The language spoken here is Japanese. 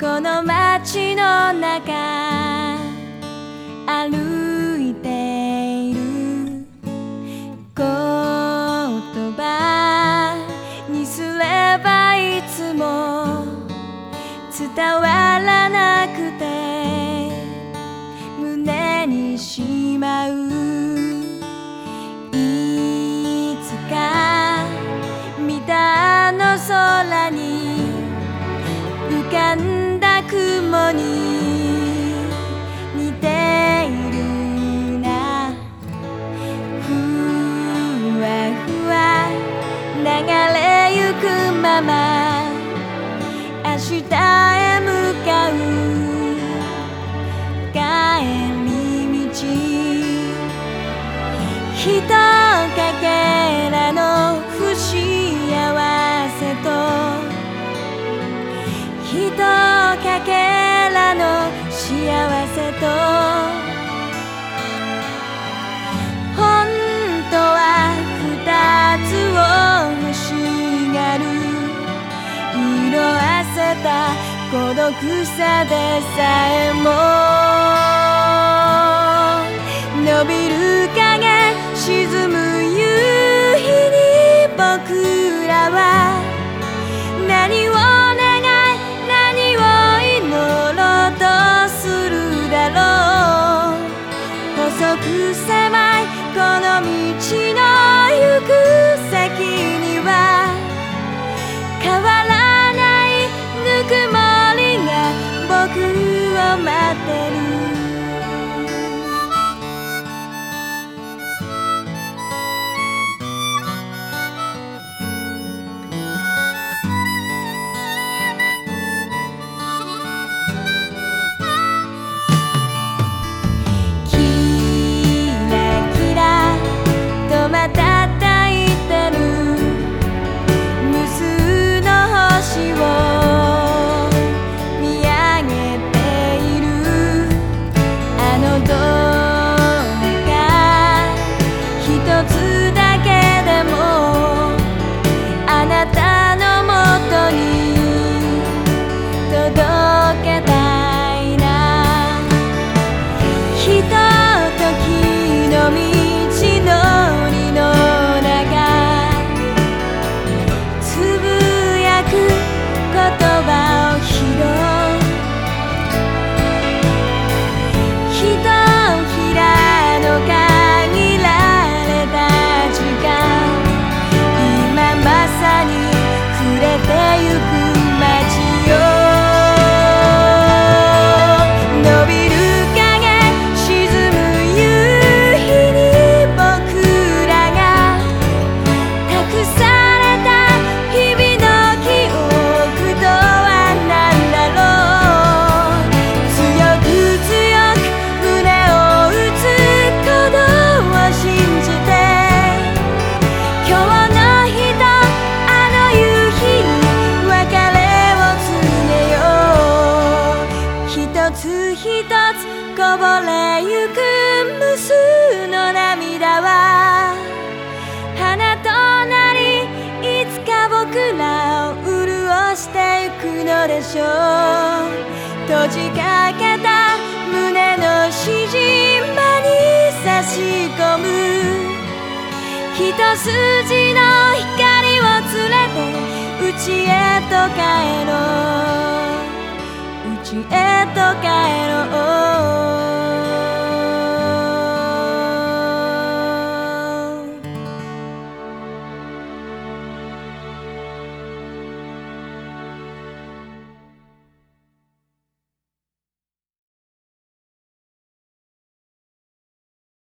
この街の中歩いている。言葉にすればいつも伝わらなくて胸にしまう。いつか見たあの空に浮かんで雲に似ているな。ふわふわ流れゆくまま。明日た孤独さでさえも。伸びる影沈む夕日に僕らは。何を願い何を祈ろうとするだろう。細く狭いこの道の行くでしょう閉じかけた胸のしじまに差し込む。一筋の光を連れて家へと帰ろう。家へと帰ろう。